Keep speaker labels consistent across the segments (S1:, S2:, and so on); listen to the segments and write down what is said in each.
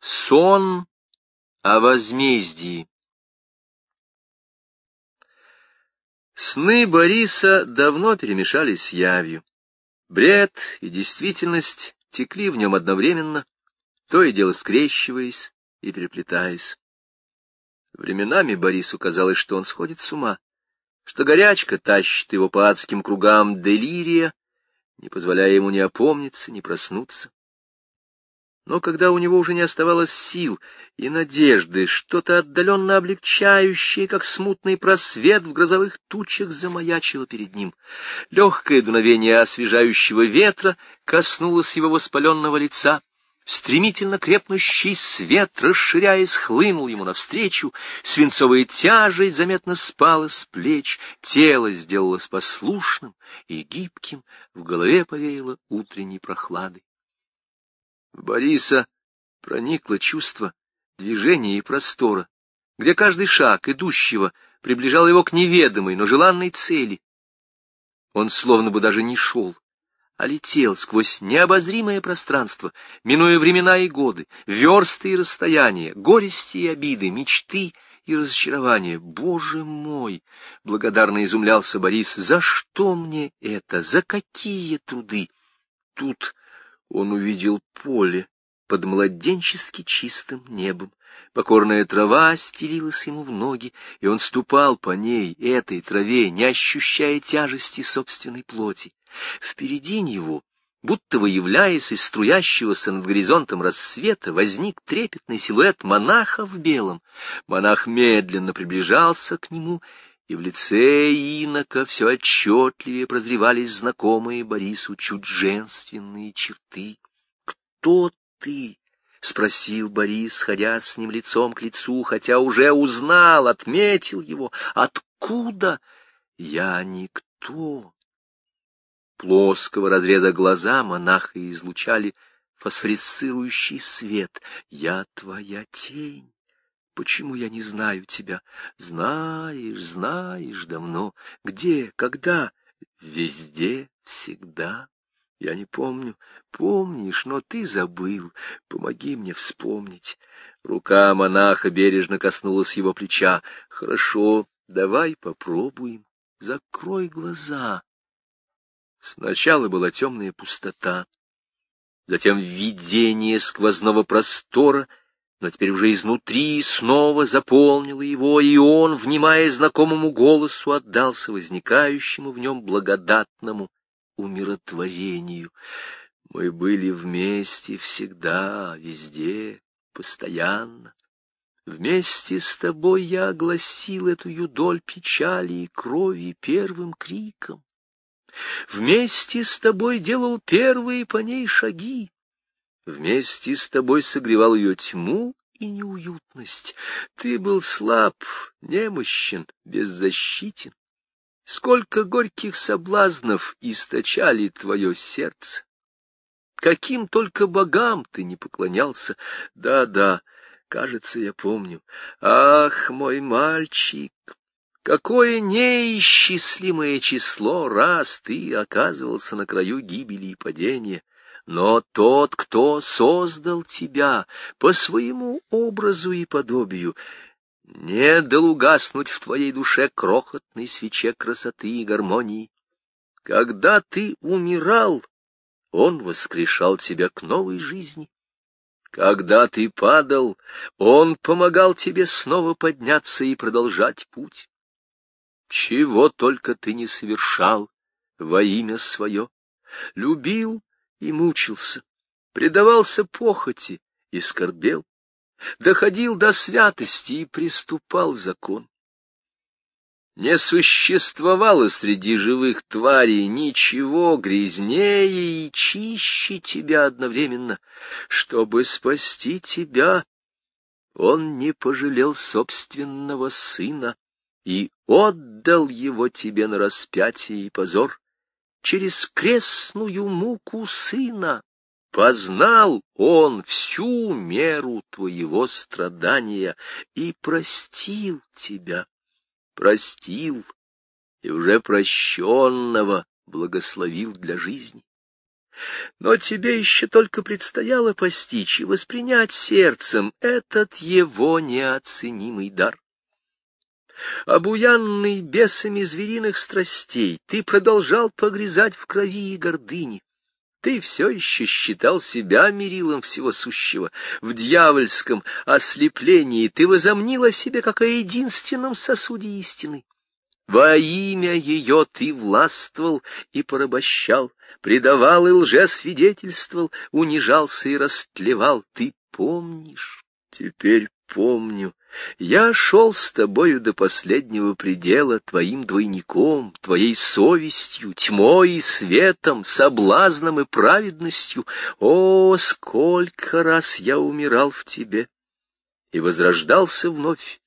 S1: Сон о возмездии. Сны Бориса давно перемешались с явью. Бред и действительность текли в нем одновременно, то и дело скрещиваясь и переплетаясь. Временами Борису казалось, что он сходит с ума, что горячка тащит его по адским кругам делирия, не позволяя ему ни опомниться, ни проснуться. Но когда у него уже не оставалось сил и надежды, что-то отдаленно облегчающее, как смутный просвет в грозовых тучах, замаячило перед ним. Легкое дуновение освежающего ветра коснулось его воспаленного лица. Стремительно крепнущий свет, расширяясь, хлынул ему навстречу, свинцовая тяжесть заметно спала с плеч, тело сделалось послушным и гибким, в голове повеяло утренней прохладой. В Бориса проникло чувство движения и простора, где каждый шаг идущего приближал его к неведомой, но желанной цели. Он словно бы даже не шел, а летел сквозь необозримое пространство, минуя времена и годы, версты и расстояния, горести и обиды, мечты и разочарования. Боже мой! — благодарно изумлялся Борис. — За что мне это? За какие труды? Тут он увидел поле под младенчески чистым небом. Покорная трава стелилась ему в ноги, и он ступал по ней, этой траве, не ощущая тяжести собственной плоти. Впереди него, будто выявляясь из струящегося над горизонтом рассвета, возник трепетный силуэт монаха в белом. Монах медленно приближался к нему, и в лице инока все отчетливее прозревались знакомые Борису чуть женственные черты. «Кто ты?» — спросил Борис, сходя с ним лицом к лицу, хотя уже узнал, отметил его. «Откуда?» «Я никто». Плоского разреза глаза монаха излучали фосфорисцирующий свет. «Я твоя тень». Почему я не знаю тебя? Знаешь, знаешь давно. Где, когда? Везде, всегда. Я не помню. Помнишь, но ты забыл. Помоги мне вспомнить. Рука монаха бережно коснулась его плеча. Хорошо, давай попробуем. Закрой глаза. Сначала была темная пустота, затем видение сквозного простора — но теперь уже изнутри снова заполнило его, и он, внимая знакомому голосу, отдался возникающему в нем благодатному умиротворению. Мы были вместе всегда, везде, постоянно. Вместе с тобой я огласил эту юдоль печали и крови первым криком. Вместе с тобой делал первые по ней шаги. Вместе с тобой согревал ее тьму и неуютность. Ты был слаб, немощен, беззащитен. Сколько горьких соблазнов источали твое сердце. Каким только богам ты не поклонялся. Да-да, кажется, я помню. Ах, мой мальчик, какое неисчислимое число раз ты оказывался на краю гибели и падения. Но тот, кто создал тебя по своему образу и подобию, не дал угаснуть в твоей душе крохотной свече красоты и гармонии. Когда ты умирал, он воскрешал тебя к новой жизни. Когда ты падал, он помогал тебе снова подняться и продолжать путь. Чего только ты не совершал во имя свое. Любил и мучился, предавался похоти и скорбел, доходил до святости и приступал закон. Не существовало среди живых тварей ничего грязнее и чище тебя одновременно. Чтобы спасти тебя, он не пожалел собственного сына и отдал его тебе на распятие и позор через крестную муку сына. Познал он всю меру твоего страдания и простил тебя, простил и уже прощенного благословил для жизни. Но тебе еще только предстояло постичь и воспринять сердцем этот его неоценимый дар. Обуянный бесами звериных страстей, ты продолжал погрязать в крови и гордыне. Ты все еще считал себя мерилом всего сущего. В дьявольском ослеплении ты возомнил о себе как о единственном сосуде истины. Во имя ее ты властвовал и порабощал, предавал и лжесвидетельствовал, унижался и растлевал. Ты помнишь? Теперь помню. Я шел с тобою до последнего предела, твоим двойником, твоей совестью, тьмой и светом, соблазном и праведностью. О, сколько раз я умирал в тебе и возрождался вновь!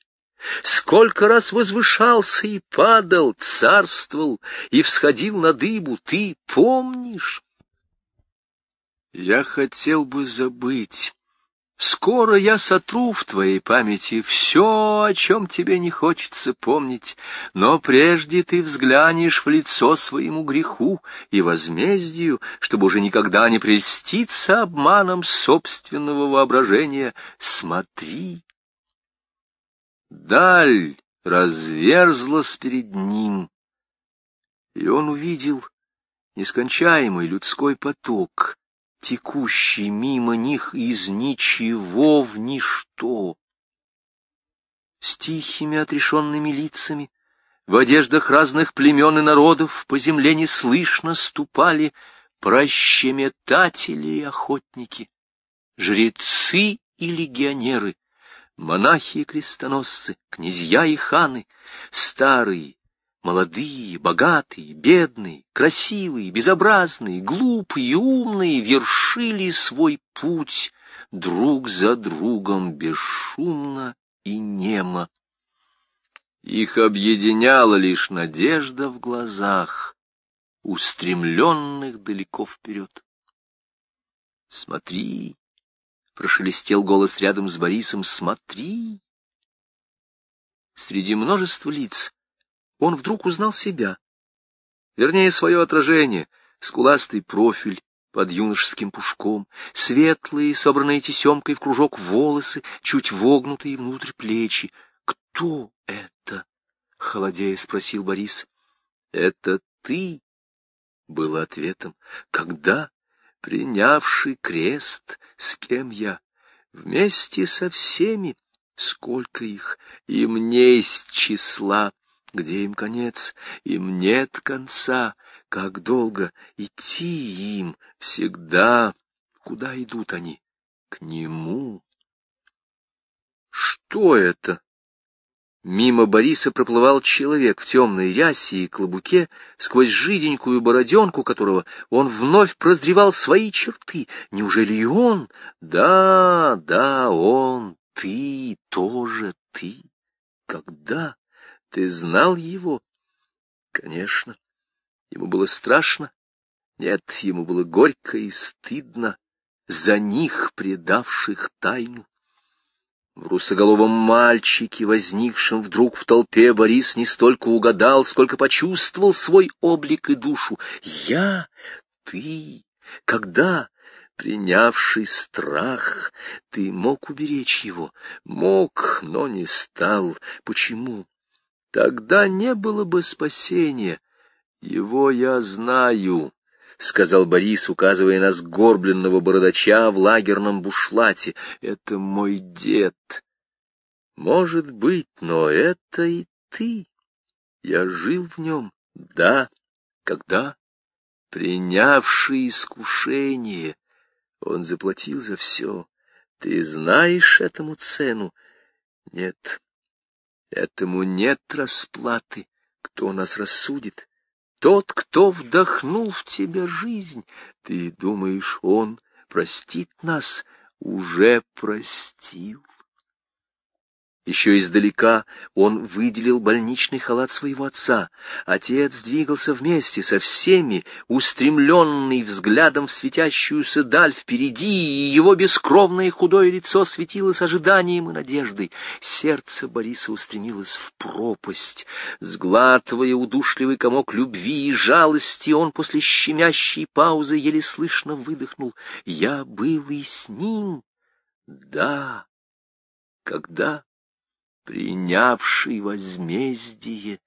S1: Сколько раз возвышался и падал, царствовал и всходил на дыбу, ты помнишь? Я хотел бы забыть. Скоро я сотру в твоей памяти все, о чем тебе не хочется помнить, но прежде ты взглянешь в лицо своему греху и возмездию, чтобы уже никогда не прельститься обманом собственного воображения. Смотри, Даль разверзлась перед ним, и он увидел нескончаемый людской поток, текущий мимо них из ничего в ничто. С тихими отрешенными лицами, в одеждах разных племен и народов по земле неслышно ступали прощеметатели и охотники, жрецы и легионеры, монахи и крестоносцы, князья и ханы, старые, молодые, богатые, бедные, красивые, безобразные, глупые, умные, вершили свой путь друг за другом бесшумно и немо. Их объединяла лишь надежда в глазах, устремленных далеко вперед. Смотри, — прошелестел голос рядом с Борисом, — смотри. Среди множества лиц он вдруг узнал себя, вернее, свое отражение, скуластый профиль под юношеским пушком, светлые, собранные тесемкой в кружок волосы, чуть вогнутые внутрь плечи. «Кто это?» — холодея спросил Борис. «Это ты?» — было ответом. «Когда?» принявший крест, с кем я, вместе со всеми, сколько их, им не из числа, где им конец, им нет конца, как долго идти им всегда, куда идут они, к нему. Что это? Мимо Бориса проплывал человек в темной рясе и клобуке, сквозь жиденькую бороденку которого он вновь прозревал свои черты. Неужели и он? Да, да, он, ты, тоже ты. Когда? Ты знал его? Конечно. Ему было страшно. Нет, ему было горько и стыдно за них, предавших тайну. В русоголовом мальчике, возникшем вдруг в толпе, Борис не столько угадал, сколько почувствовал свой облик и душу. «Я? Ты? Когда?» Принявший страх, ты мог уберечь его, мог, но не стал. Почему? Тогда не было бы спасения. Его я знаю, — сказал Борис, указывая на сгорбленного бородача в лагерном бушлате. — Это мой дед. — Может быть, но это и ты. Я жил в нем. Да. Когда? Принявший искушение. Он заплатил за все. Ты знаешь этому цену? Нет. Этому нет расплаты. Кто нас рассудит? Тот, кто вдохнул в тебя жизнь, ты думаешь, он простит нас, уже простил. Еще издалека он выделил больничный халат своего отца. Отец двигался вместе со всеми, устремленный взглядом в светящуюся даль впереди, и его бескровное худое лицо светилось ожиданием и надеждой. Сердце Бориса устремилось в пропасть. Сглатывая удушливый комок любви и жалости, он после щемящей паузы еле слышно выдохнул. «Я был и с ним». «Да». «Когда?» Принявший возмездие.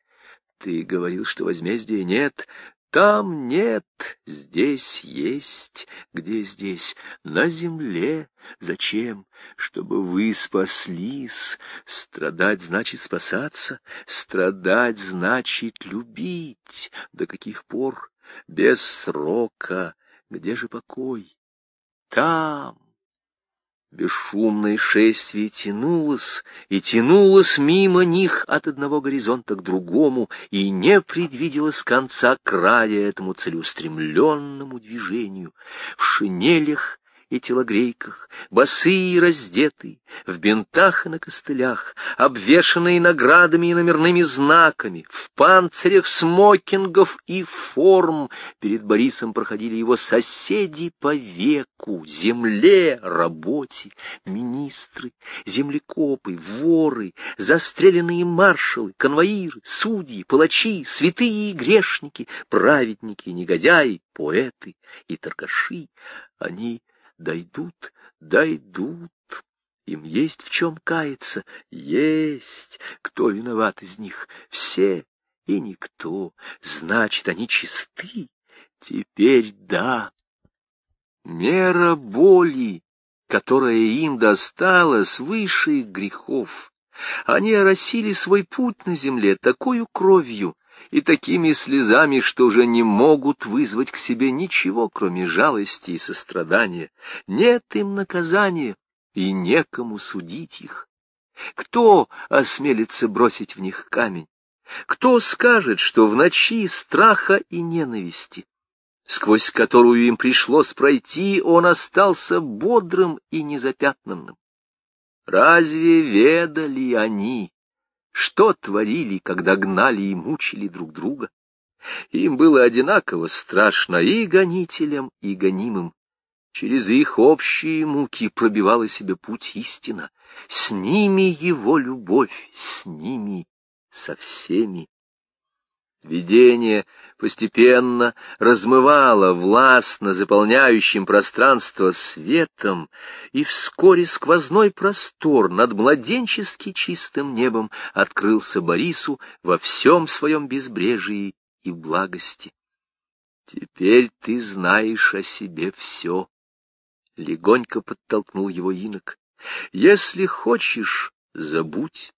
S1: Ты говорил, что возмездия нет. Там нет, здесь есть. Где здесь? На земле. Зачем? Чтобы вы спаслись. Страдать значит спасаться. Страдать значит любить. До каких пор? Без срока. Где же покой? Там. Бесшумное шествие тянулось и тянулось мимо них от одного горизонта к другому, и не предвиделось конца края этому целеустремленному движению. В шинелях и телогрейках, босые и раздетые, в бинтах и на костылях, обвешанные наградами и номерными знаками, в панцирях смокингов и форм, перед Борисом проходили его соседи по веку, земле, работе, министры, землекопы, воры, застреленные маршалы, конвоиры, судьи, палачи, святые и грешники, праведники негодяи, поэты и торгаши. Они дойдут, дойдут. Им есть в чем каяться, есть. Кто виноват из них? Все и никто. Значит, они чисты. Теперь да. Мера боли, которая им досталась выше их грехов. Они оросили свой путь на земле такую кровью, и такими слезами, что уже не могут вызвать к себе ничего, кроме жалости и сострадания. Нет им наказания, и некому судить их. Кто осмелится бросить в них камень? Кто скажет, что в ночи страха и ненависти, сквозь которую им пришлось пройти, он остался бодрым и незапятнанным? Разве ведали они, что творили, когда гнали и мучили друг друга. Им было одинаково страшно и гонителям, и гонимым. Через их общие муки пробивала себе путь истина. С ними его любовь, с ними, со всеми. Видение постепенно размывало властно заполняющим пространство светом, и вскоре сквозной простор над младенчески чистым небом открылся Борису во всем своем безбрежии и благости. «Теперь ты знаешь о себе все», — легонько подтолкнул его инок. «Если хочешь, забудь,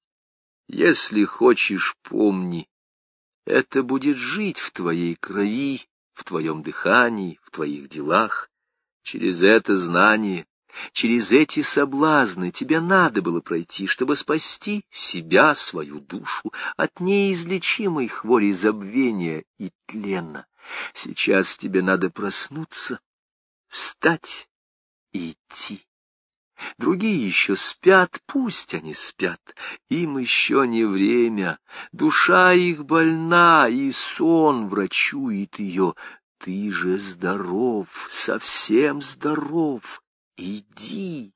S1: если хочешь, помни». Это будет жить в твоей крови, в твоем дыхании, в твоих делах. Через это знание, через эти соблазны тебе надо было пройти, чтобы спасти себя, свою душу от неизлечимой хвори забвения и тлена. Сейчас тебе надо проснуться, встать и идти. Другие еще спят, пусть они спят, им еще не время. Душа их больна, и сон врачует ее. Ты же здоров, совсем здоров. Иди.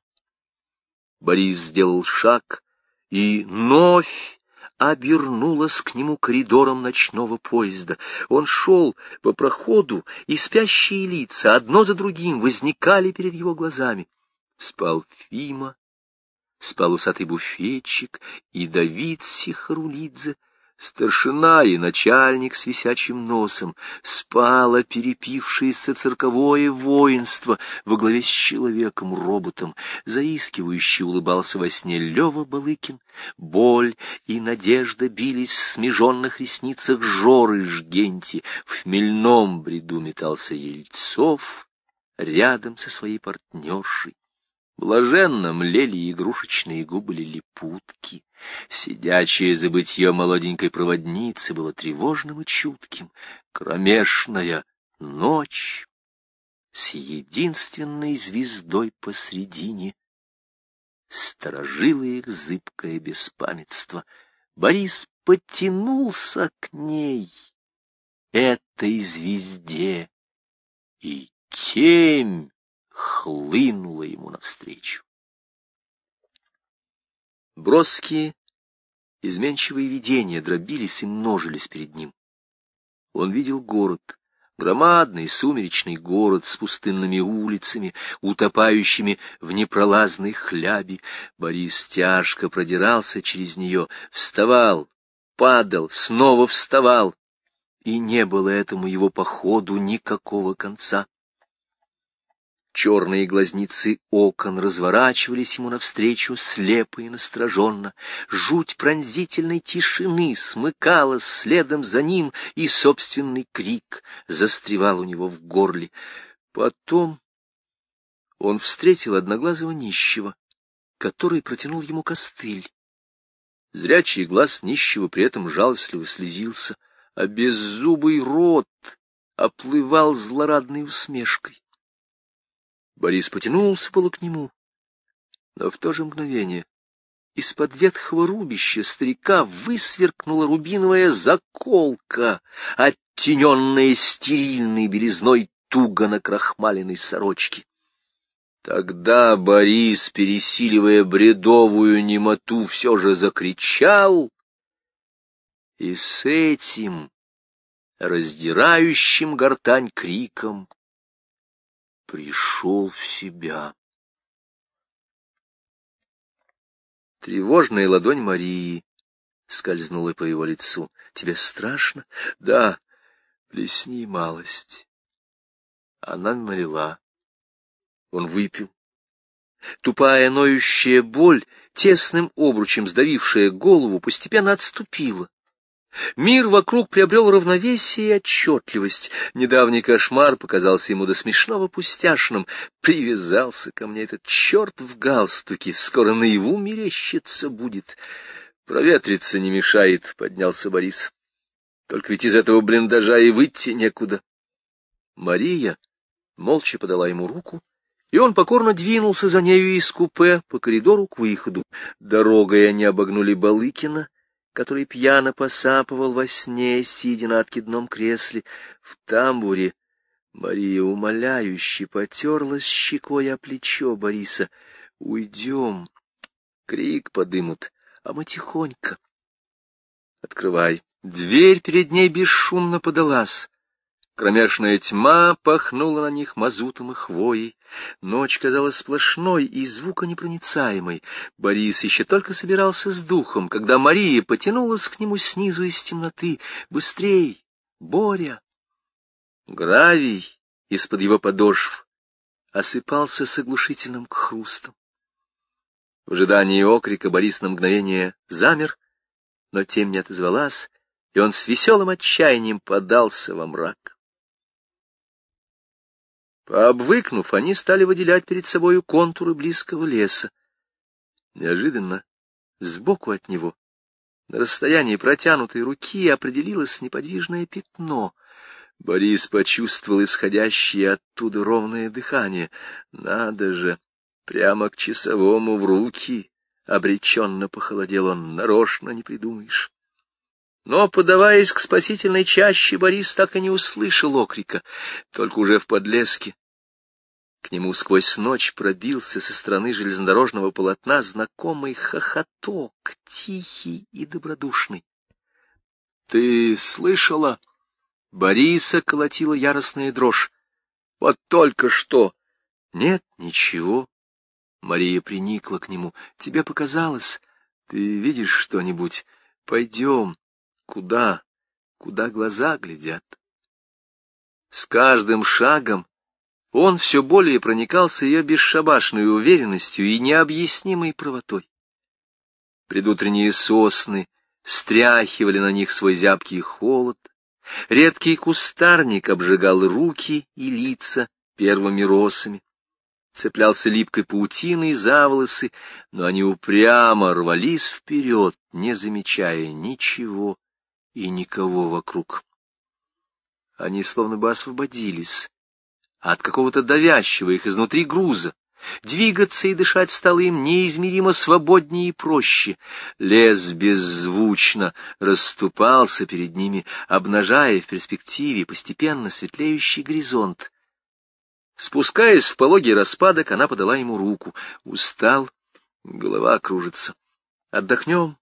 S1: Борис сделал шаг, и вновь обернулась к нему коридором ночного поезда. Он шел по проходу, и спящие лица одно за другим возникали перед его глазами спал Фима, спал усатый буфетчик и Давид Сихарулидзе, старшина и начальник с висячим носом, спало перепившееся цирковое воинство во главе с человеком-роботом, заискивающе улыбался во сне Лева Балыкин, боль и надежда бились в смеженных ресницах Жоры Жгенти, в хмельном бреду метался Ельцов рядом со своей партнершей. Блаженно млели игрушечные губы лилипутки. Сидячее забытье молоденькой проводницы было тревожным и чутким. Кромешная ночь с единственной звездой посредине, сторожило их зыбкое беспамятство. Борис потянулся к ней, этой звезде, и темь хлынула ему навстречу. Броские, изменчивые видения дробились и множились перед ним. Он видел город, громадный сумеречный город с пустынными улицами, утопающими в непролазной хляби. Борис тяжко продирался через нее, вставал, падал, снова вставал, и не было этому его походу никакого конца. Черные глазницы окон разворачивались ему навстречу слепо и настороженно. Жуть пронзительной тишины смыкалась следом за ним, и собственный крик застревал у него в горле. Потом он встретил одноглазого нищего, который протянул ему костыль. Зрячий глаз нищего при этом жалостливо слезился, а беззубый рот оплывал злорадной усмешкой. Борис потянулся было к нему, но в то же мгновение из-под ветхого рубища старика высверкнула рубиновая заколка, оттененная стерильной белизной туго накрахмаленной сорочки. Тогда Борис, пересиливая бредовую немоту, все же закричал, и с этим раздирающим гортань криком пришел в себя. Тревожная ладонь Марии скользнула по его лицу. — Тебе страшно? — Да. Плесни малость. Она налила. Он выпил. Тупая ноющая боль, тесным обручем сдавившая голову, постепенно отступила. Мир вокруг приобрел равновесие и отчетливость. Недавний кошмар показался ему до смешного пустяшным. Привязался ко мне этот черт в галстуке, скоро наяву мерещится будет. Проветриться не мешает, — поднялся Борис. Только ведь из этого блиндажа и выйти некуда. Мария молча подала ему руку, и он покорно двинулся за нею из купе по коридору к выходу. Дорогой они обогнули Балыкина, который пьяно посапывал во сне, сидя на откидном кресле в тамбуре. Мария умоляюще потерлась щекой о плечо Бориса. «Уйдем!» Крик подымут, а мы тихонько. «Открывай!» Дверь перед ней бесшумно подалась. Кромешная тьма пахнула на них мазутом и хвоей. Ночь казалась сплошной и звуконепроницаемой. Борис еще только собирался с духом, когда Мария потянулась к нему снизу из темноты. «Быстрей! Боря!» Гравий из-под его подошв осыпался с оглушительным хрустом. В ожидании окрика Борис на мгновение замер, но тем не отозвалась, и он с веселым отчаянием подался во мрак. Пообвыкнув, они стали выделять перед собою контуры близкого леса. Неожиданно, сбоку от него, на расстоянии протянутой руки, определилось неподвижное пятно. Борис почувствовал исходящее оттуда ровное дыхание. Надо же, прямо к часовому в руки. Обреченно похолодел он, нарочно не придумаешь. Но, подаваясь к спасительной чаще, Борис так и не услышал окрика, только уже в подлеске. К нему сквозь ночь пробился со стороны железнодорожного полотна знакомый хохоток, тихий и добродушный. — Ты слышала? Бориса колотила яростная дрожь. — Вот только что! — Нет, ничего. Мария приникла к нему. — Тебе показалось? Ты видишь что-нибудь? Пойдем. Куда? Куда глаза глядят? С каждым шагом он все более проникался ее бесшабашной уверенностью и необъяснимой правотой. Предутренние сосны стряхивали на них свой зябкий холод, редкий кустарник обжигал руки и лица первыми росами, цеплялся липкой паутиной за волосы, но они упрямо рвались вперед, не замечая ничего и никого вокруг. Они словно бы освободились от какого-то давящего их изнутри груза, Двигаться и дышать стало им неизмеримо свободнее и проще. Лес беззвучно расступался перед ними, обнажая в перспективе постепенно светлеющий горизонт. Спускаясь в пологий распадок, она подала ему руку. Устал, голова кружится. Отдохнем.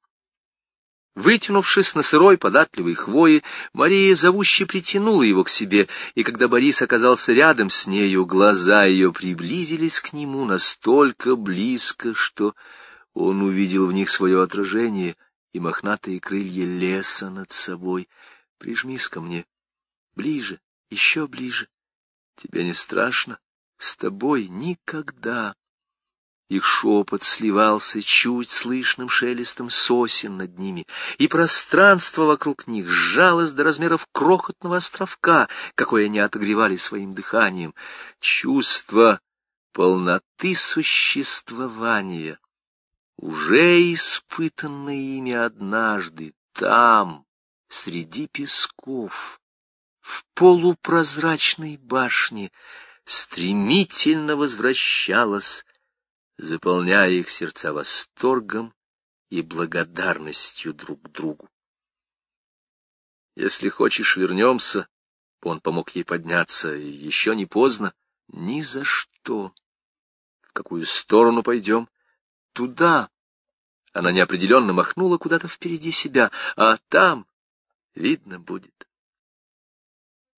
S1: Вытянувшись на сырой податливой хвои, Мария зовуще притянула его к себе, и когда Борис оказался рядом с нею, глаза ее приблизились к нему настолько близко, что он увидел в них свое отражение и мохнатые крылья леса над собой. Прижмись ко мне. Ближе, еще ближе. Тебе не страшно? С тобой никогда. Их шепот сливался чуть слышным шелестом сосен над ними, и пространство вокруг них сжалось до размеров крохотного островка, какое они отогревали своим дыханием. Чувство полноты существования, уже испытанное ими однажды, там, среди песков, в полупрозрачной башне, стремительно возвращалось заполняя их сердца восторгом и благодарностью друг другу. Если хочешь, вернемся. Он помог ей подняться. Еще не поздно. Ни за что. В какую сторону пойдем? Туда. Она неопределенно махнула куда-то впереди себя, а там видно будет.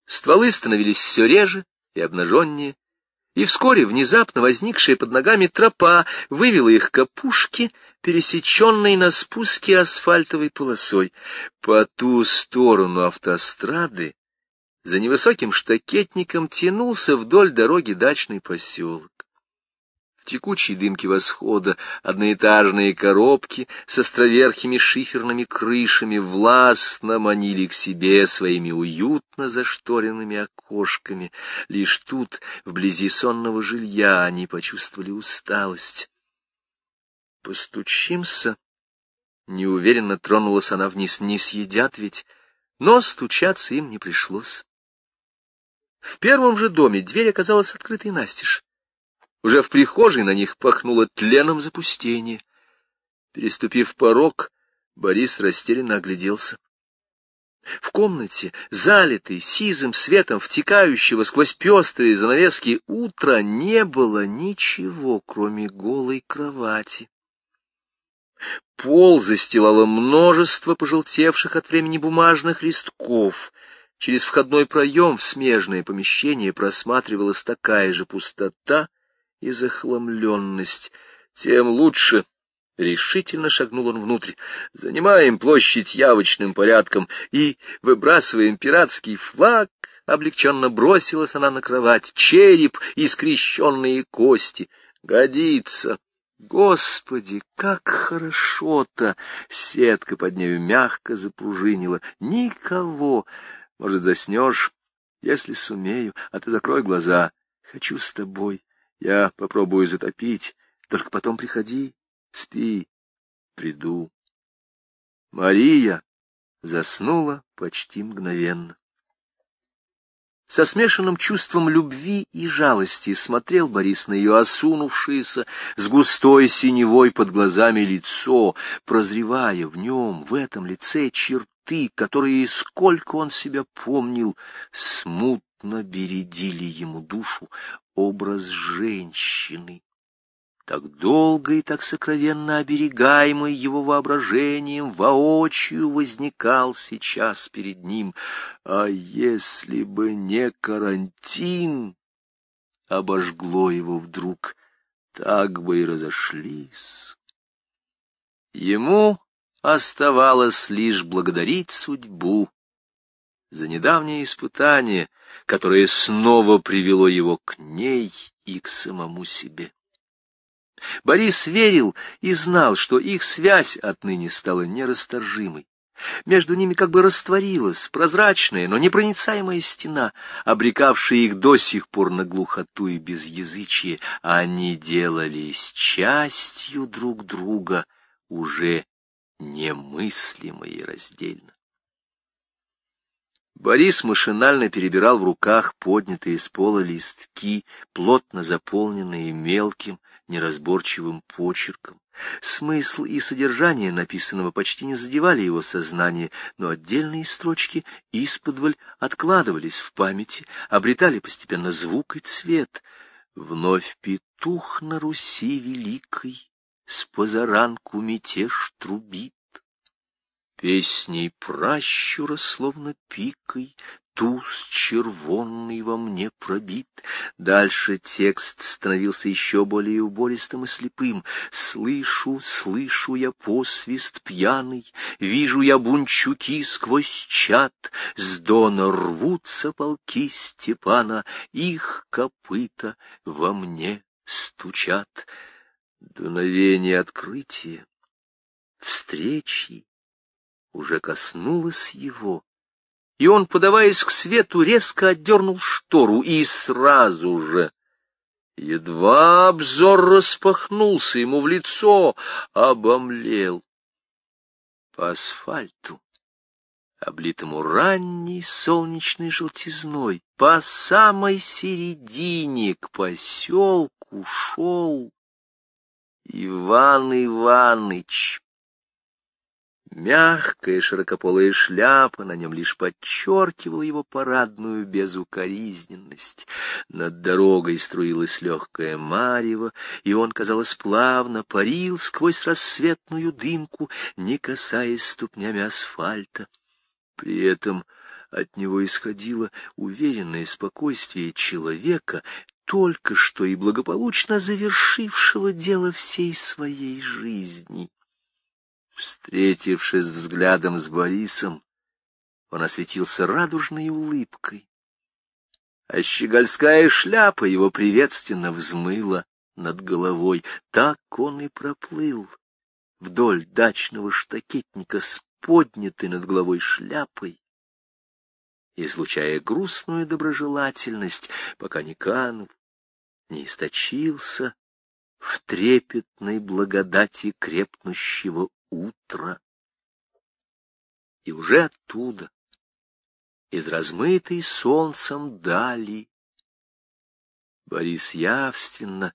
S1: Стволы становились все реже и обнаженнее, и вскоре внезапно возникшая под ногами тропа вывела их к опушке, пересеченной на спуске асфальтовой полосой. По ту сторону автострады за невысоким штакетником тянулся вдоль дороги дачный поселок. В текучей дымке восхода одноэтажные коробки с островерхими шиферными крышами властно манили к себе своими уютно зашторенными окошками. Лишь тут, вблизи сонного жилья, они почувствовали усталость. «Постучимся?» Неуверенно тронулась она вниз. «Не съедят ведь?» Но стучаться им не пришлось. В первом же доме дверь оказалась открытой настежь. Уже в прихожей на них пахнуло тленом запустения. Переступив порог, Борис растерянно огляделся. В комнате, залитой сизым светом втекающего сквозь пестрые занавески утра, не было ничего, кроме голой кровати. Пол застилало множество пожелтевших от времени бумажных листков. Через входной проем в смежное помещение просматривалась такая же пустота, и захламленность, тем лучше. Решительно шагнул он внутрь. Занимаем площадь явочным порядком и выбрасываем пиратский флаг. Облегченно бросилась она на кровать. Череп и скрещенные кости. Годится. Господи, как хорошо-то! Сетка под нею мягко запружинила. Никого. Может, заснешь, если сумею, а ты закрой глаза. Хочу с тобой. Я попробую затопить, только потом приходи, спи, приду. Мария заснула почти мгновенно. Со смешанным чувством любви и жалости смотрел Борис на ее осунувшееся, с густой синевой под глазами лицо, прозревая в нем, в этом лице, черты, которые, сколько он себя помнил, смутно бередили ему душу образ женщины, так долго и так сокровенно оберегаемый его воображением, воочию возникал сейчас перед ним. А если бы не карантин, обожгло его вдруг, так бы и разошлись. Ему оставалось лишь благодарить судьбу за недавнее испытание, которое снова привело его к ней и к самому себе. Борис верил и знал, что их связь отныне стала нерасторжимой. Между ними как бы растворилась прозрачная, но непроницаемая стена, обрекавшая их до сих пор на глухоту и безязычие. Они делались частью друг друга, уже немыслимо и раздельно. Борис машинально перебирал в руках поднятые с пола листки, плотно заполненные мелким, неразборчивым почерком. Смысл и содержание написанного почти не задевали его сознание, но отдельные строчки исподволь откладывались в памяти, обретали постепенно звук и цвет. Вновь петух на Руси великой, с позаранку мятеж трубит. Песней пращура, словно пикой, туз червонный во мне пробит. Дальше текст становился еще более убористым и слепым. Слышу, слышу я посвист пьяный, вижу я бунчуки сквозь чат, с дона рвутся полки Степана, их копыта во мне стучат. Дуновение открытия, встречи, уже коснулась его, и он, подаваясь к свету, резко отдернул штору, и сразу же, едва обзор распахнулся ему в лицо, обомлел по асфальту, облитому ранней солнечной желтизной, по самой середине к поселку шел Иван Иваныч. Мягкая широкополая шляпа на нем лишь подчеркивала его парадную безукоризненность. Над дорогой струилась легкая марево, и он, казалось, плавно парил сквозь рассветную дымку, не касаясь ступнями асфальта. При этом от него исходило уверенное спокойствие человека, только что и благополучно завершившего дело всей своей жизни. Встретившись взглядом с Борисом, он осветился радужной улыбкой, а щегольская шляпа его приветственно взмыла над головой. Так он и проплыл вдоль дачного штакетника с поднятой над головой шляпой, излучая грустную доброжелательность, пока не канул, не источился в трепетной благодати крепнущего утро. И уже оттуда, из размытой солнцем дали, Борис явственно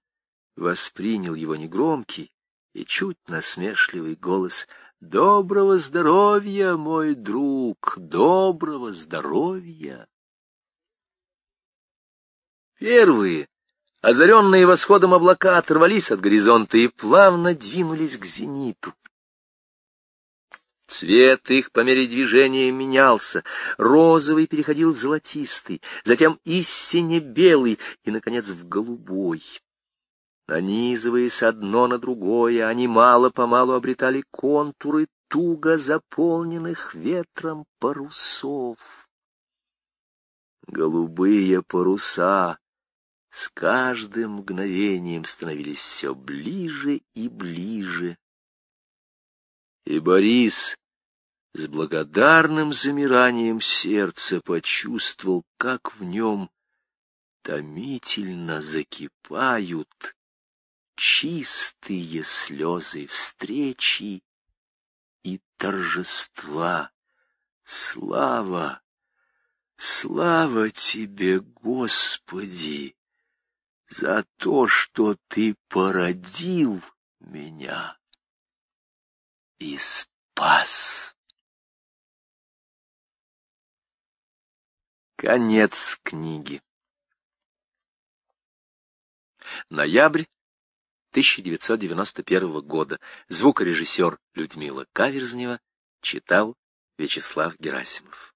S1: воспринял его негромкий и чуть насмешливый голос «Доброго здоровья, мой друг, доброго здоровья!» Первые, озаренные восходом облака, оторвались от горизонта и плавно двинулись к зениту. Цвет их по мере движения менялся. Розовый переходил в золотистый, затем истинно белый и, наконец, в голубой. Нанизываясь одно на другое, они мало-помалу обретали контуры туго заполненных ветром парусов. Голубые паруса с каждым мгновением становились все ближе и ближе и Борис с благодарным замиранием сердца почувствовал, как в нем томительно закипают чистые слезы встречи и торжества. Слава, слава тебе, Господи, за то, что ты породил меня и спас. Конец книги. Ноябрь 1991 года. Звукорежиссер Людмила Каверзнева читал Вячеслав Герасимов.